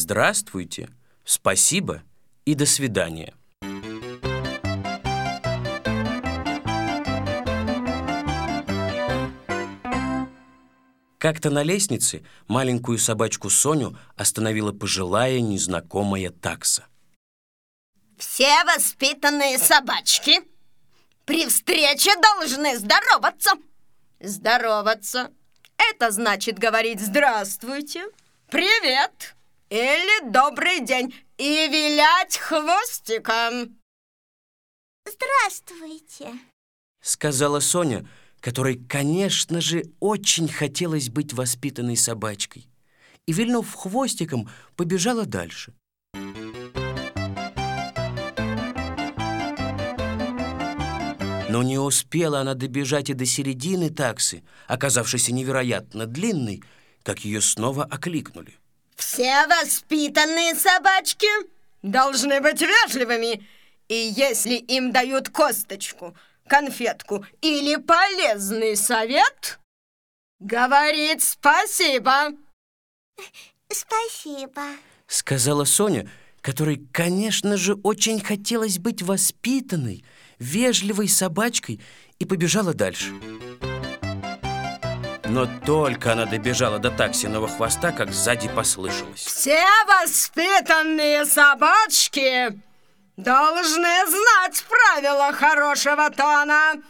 «Здравствуйте», «Спасибо» и «До свидания». Как-то на лестнице маленькую собачку Соню остановила пожилая незнакомая такса. Все воспитанные собачки при встрече должны здороваться. Здороваться – это значит говорить «здравствуйте», «привет» или «добрый день» и вилять хвостиком. Здравствуйте, сказала Соня, которой, конечно же, очень хотелось быть воспитанной собачкой. И, вильнув хвостиком, побежала дальше. Но не успела она добежать и до середины таксы, оказавшейся невероятно длинной, как ее снова окликнули. Все воспитанные собачки должны быть вежливыми. И если им дают косточку, конфетку или полезный совет, говорит спасибо. спасибо. Сказала Соня, которой, конечно же, очень хотелось быть воспитанной, вежливой собачкой и побежала дальше. Но только она добежала до таксиного хвоста, как сзади послышалось. Все воспитанные собачки должны знать правила хорошего тона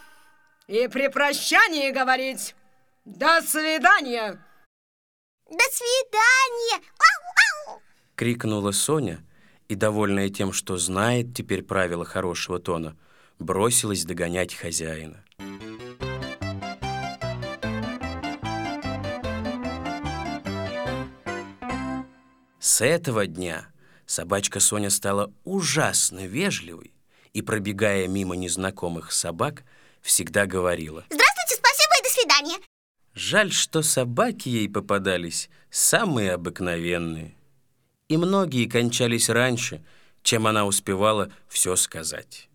и при прощании говорить «До свидания». До свидания. Ау, ау. Крикнула Соня и, довольная тем, что знает теперь правила хорошего тона, бросилась догонять хозяина. С этого дня собачка Соня стала ужасно вежливой и, пробегая мимо незнакомых собак, всегда говорила Здравствуйте, спасибо и до свидания. Жаль, что собаки ей попадались самые обыкновенные. И многие кончались раньше, чем она успевала все сказать.